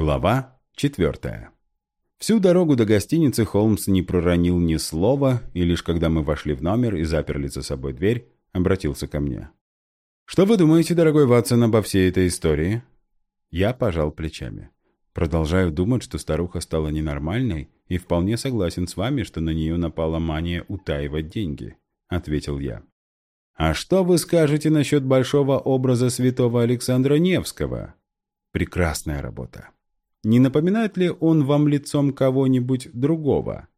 Глава четвертая. Всю дорогу до гостиницы Холмс не проронил ни слова, и лишь когда мы вошли в номер и заперли за собой дверь, обратился ко мне. «Что вы думаете, дорогой Ватсон, обо всей этой истории?» Я пожал плечами. Продолжаю думать, что старуха стала ненормальной, и вполне согласен с вами, что на нее напала мания утаивать деньги, — ответил я. «А что вы скажете насчет большого образа святого Александра Невского?» «Прекрасная работа. Не напоминает ли он вам лицом кого-нибудь другого?»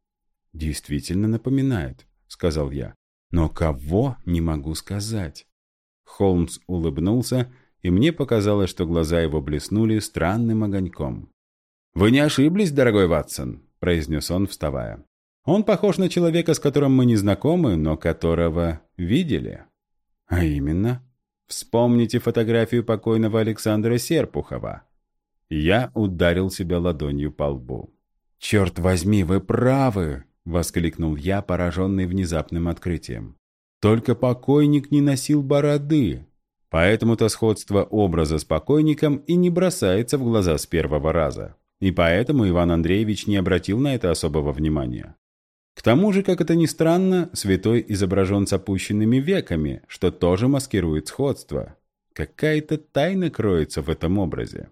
«Действительно напоминает», — сказал я. «Но кого, не могу сказать». Холмс улыбнулся, и мне показалось, что глаза его блеснули странным огоньком. «Вы не ошиблись, дорогой Ватсон», — произнес он, вставая. «Он похож на человека, с которым мы не знакомы, но которого видели». «А именно?» «Вспомните фотографию покойного Александра Серпухова». Я ударил себя ладонью по лбу. «Черт возьми, вы правы!» — воскликнул я, пораженный внезапным открытием. «Только покойник не носил бороды, поэтому-то сходство образа с покойником и не бросается в глаза с первого раза, и поэтому Иван Андреевич не обратил на это особого внимания. К тому же, как это ни странно, святой изображен с опущенными веками, что тоже маскирует сходство. Какая-то тайна кроется в этом образе.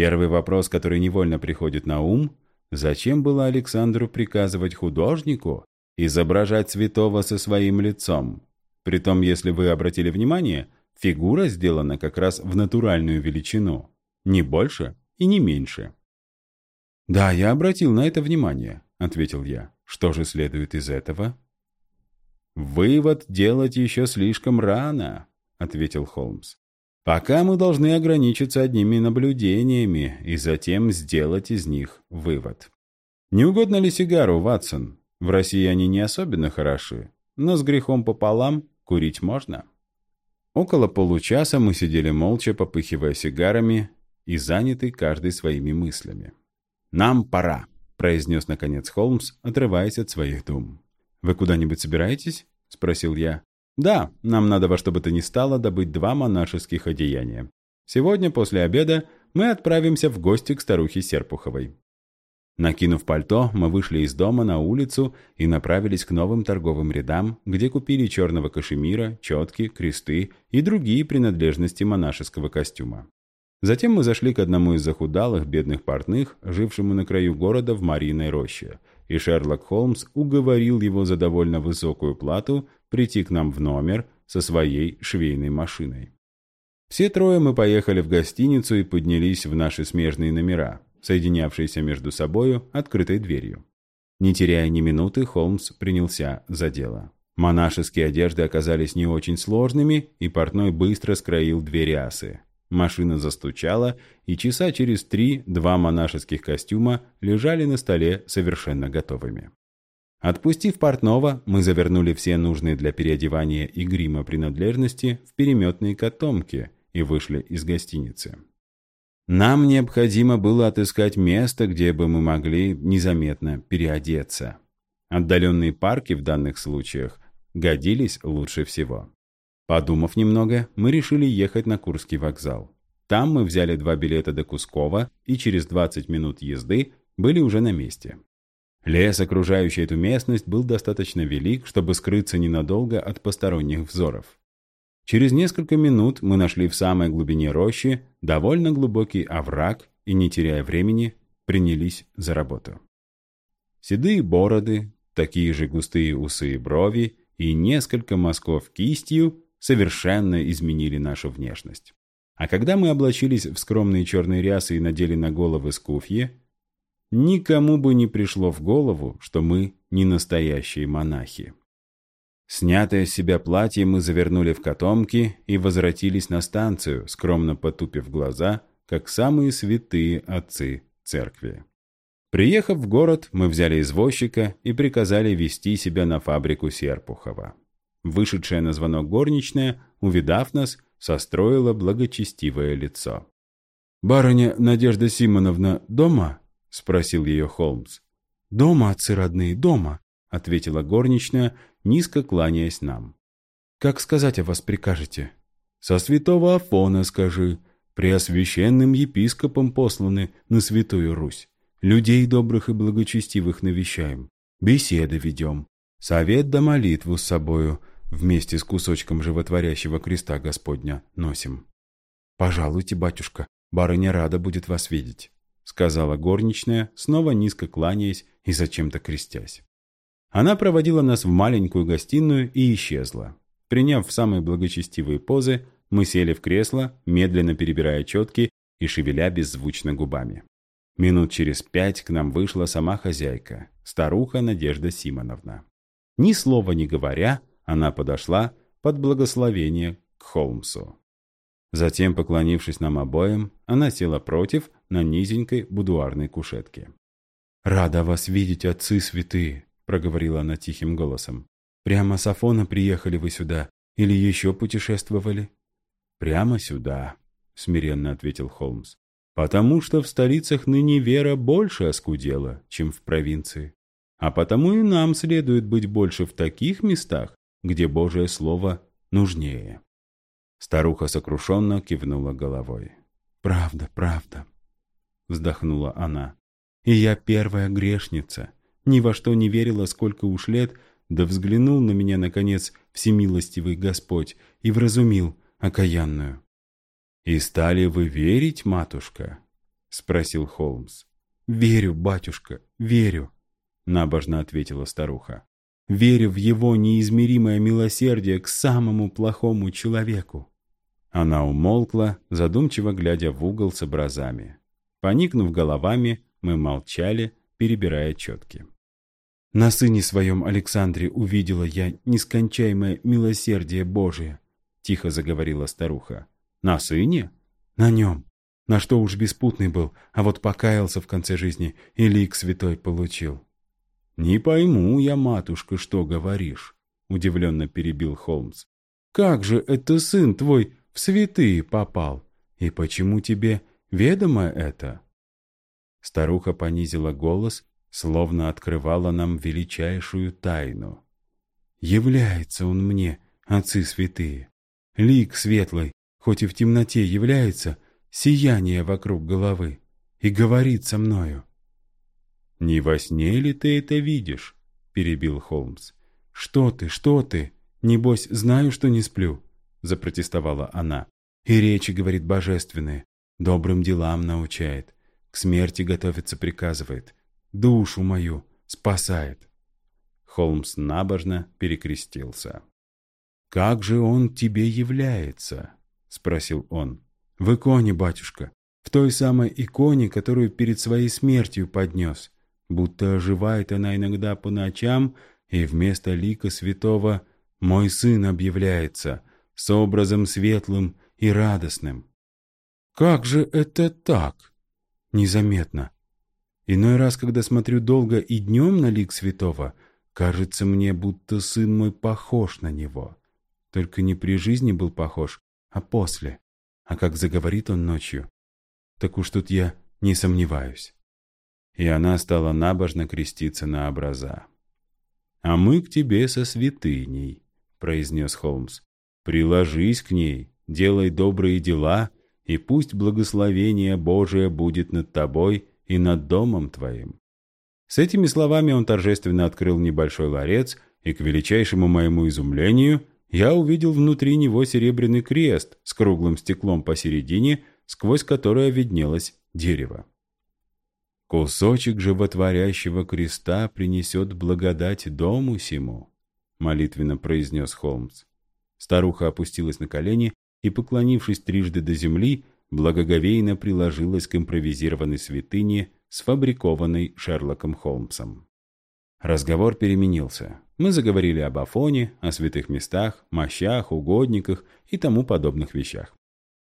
Первый вопрос, который невольно приходит на ум, зачем было Александру приказывать художнику изображать святого со своим лицом? Притом, если вы обратили внимание, фигура сделана как раз в натуральную величину, не больше и не меньше. «Да, я обратил на это внимание», — ответил я. «Что же следует из этого?» «Вывод делать еще слишком рано», — ответил Холмс. Пока мы должны ограничиться одними наблюдениями и затем сделать из них вывод. Не угодно ли сигару, Ватсон? В России они не особенно хороши, но с грехом пополам курить можно. Около получаса мы сидели молча, попыхивая сигарами и заняты каждый своими мыслями. «Нам пора», — произнес наконец Холмс, отрываясь от своих дум. «Вы куда-нибудь собираетесь?» — спросил я. Да, нам надо во что бы то ни стало добыть два монашеских одеяния. Сегодня после обеда мы отправимся в гости к старухе Серпуховой. Накинув пальто, мы вышли из дома на улицу и направились к новым торговым рядам, где купили черного кашемира, четки, кресты и другие принадлежности монашеского костюма. Затем мы зашли к одному из захудалых бедных портных, жившему на краю города в Мариной роще, и Шерлок Холмс уговорил его за довольно высокую плату прийти к нам в номер со своей швейной машиной. Все трое мы поехали в гостиницу и поднялись в наши смежные номера, соединявшиеся между собою открытой дверью. Не теряя ни минуты, Холмс принялся за дело. Монашеские одежды оказались не очень сложными, и портной быстро скроил две рясы. Машина застучала, и часа через три два монашеских костюма лежали на столе совершенно готовыми. Отпустив портного, мы завернули все нужные для переодевания и грима принадлежности в переметные котомки и вышли из гостиницы. Нам необходимо было отыскать место, где бы мы могли незаметно переодеться. Отдаленные парки в данных случаях годились лучше всего. Подумав немного, мы решили ехать на Курский вокзал. Там мы взяли два билета до Кускова и через 20 минут езды были уже на месте. Лес, окружающий эту местность, был достаточно велик, чтобы скрыться ненадолго от посторонних взоров. Через несколько минут мы нашли в самой глубине рощи довольно глубокий овраг и, не теряя времени, принялись за работу. Седые бороды, такие же густые усы и брови и несколько мазков кистью совершенно изменили нашу внешность. А когда мы облачились в скромные черные рясы и надели на головы скуфьи, никому бы не пришло в голову, что мы не настоящие монахи. Снятое с себя платье мы завернули в котомки и возвратились на станцию, скромно потупив глаза, как самые святые отцы церкви. Приехав в город, мы взяли извозчика и приказали вести себя на фабрику Серпухова. Вышедшая на звонок горничная, увидав нас, состроила благочестивое лицо. «Барыня Надежда Симоновна дома?» — спросил ее Холмс. «Дома, отцы родные, дома», — ответила горничная, низко кланяясь нам. «Как сказать о вас прикажете?» «Со святого Афона скажи», — преосвященным епископом посланы на Святую Русь. Людей добрых и благочестивых навещаем, беседы ведем, совет да молитву с собою вместе с кусочком животворящего креста Господня носим. «Пожалуйте, батюшка, барыня рада будет вас видеть», сказала горничная, снова низко кланяясь и зачем-то крестясь. Она проводила нас в маленькую гостиную и исчезла. Приняв самые благочестивые позы, мы сели в кресло, медленно перебирая четки и шевеля беззвучно губами. Минут через пять к нам вышла сама хозяйка, старуха Надежда Симоновна. Ни слова не говоря, она подошла под благословение к Холмсу. Затем, поклонившись нам обоим, она села против на низенькой будуарной кушетке. «Рада вас видеть, отцы святые!» — проговорила она тихим голосом. «Прямо с Афона приехали вы сюда или еще путешествовали?» «Прямо сюда», — смиренно ответил Холмс. «Потому что в столицах ныне вера больше оскудела, чем в провинции. А потому и нам следует быть больше в таких местах, где Божие Слово нужнее». Старуха сокрушенно кивнула головой. «Правда, правда», — вздохнула она. «И я первая грешница. Ни во что не верила, сколько уж лет, да взглянул на меня, наконец, всемилостивый Господь и вразумил, окаянную. «И стали вы верить, матушка?» — спросил Холмс. «Верю, батюшка, верю», — набожно ответила старуха. «Верю в его неизмеримое милосердие к самому плохому человеку». Она умолкла, задумчиво глядя в угол с образами. Поникнув головами, мы молчали, перебирая четки. «На сыне своем Александре увидела я нескончаемое милосердие Божие», — тихо заговорила старуха. «На сыне?» «На нем. На что уж беспутный был, а вот покаялся в конце жизни и лик святой получил». «Не пойму я, матушка, что говоришь», — удивленно перебил Холмс. «Как же это сын твой в святые попал? И почему тебе ведомо это?» Старуха понизила голос, словно открывала нам величайшую тайну. «Является он мне, отцы святые, Лик светлый, хоть и в темноте является, сияние вокруг головы, и говорит со мною. «Не во сне ли ты это видишь?» — перебил Холмс. «Что ты, что ты? Небось, знаю, что не сплю», — запротестовала она. «И речи, говорит, божественные, добрым делам научает, к смерти готовиться приказывает, душу мою спасает». Холмс набожно перекрестился. «Как же он тебе является?» — спросил он. «В иконе, батюшка, в той самой иконе, которую перед своей смертью поднес. Будто оживает она иногда по ночам, и вместо лика святого мой сын объявляется с образом светлым и радостным». «Как же это так?» «Незаметно. Иной раз, когда смотрю долго и днем на лик святого, кажется мне, будто сын мой похож на него». Только не при жизни был похож, а после. А как заговорит он ночью, так уж тут я не сомневаюсь. И она стала набожно креститься на образа. «А мы к тебе со святыней», — произнес Холмс. «Приложись к ней, делай добрые дела, и пусть благословение Божие будет над тобой и над домом твоим». С этими словами он торжественно открыл небольшой ларец, и, к величайшему моему изумлению, я увидел внутри него серебряный крест с круглым стеклом посередине, сквозь которое виднелось дерево. «Кусочек животворящего креста принесет благодать дому сему», — молитвенно произнес Холмс. Старуха опустилась на колени и, поклонившись трижды до земли, благоговейно приложилась к импровизированной святыне, сфабрикованной Шерлоком Холмсом. Разговор переменился. Мы заговорили об Афоне, о святых местах, мощах, угодниках и тому подобных вещах.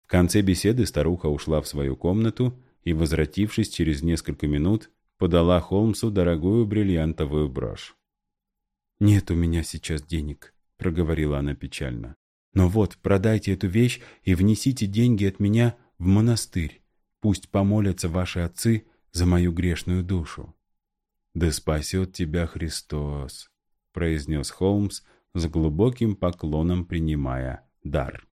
В конце беседы старуха ушла в свою комнату и, возвратившись через несколько минут, подала Холмсу дорогую бриллиантовую брошь. «Нет у меня сейчас денег», — проговорила она печально. «Но вот, продайте эту вещь и внесите деньги от меня в монастырь. Пусть помолятся ваши отцы за мою грешную душу». «Да спасет тебя Христос», произнес Холмс с глубоким поклоном принимая дар.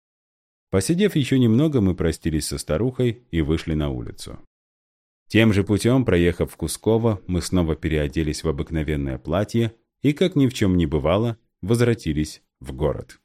Посидев еще немного, мы простились со старухой и вышли на улицу. Тем же путем, проехав в Кусково, мы снова переоделись в обыкновенное платье и, как ни в чем не бывало, возвратились в город.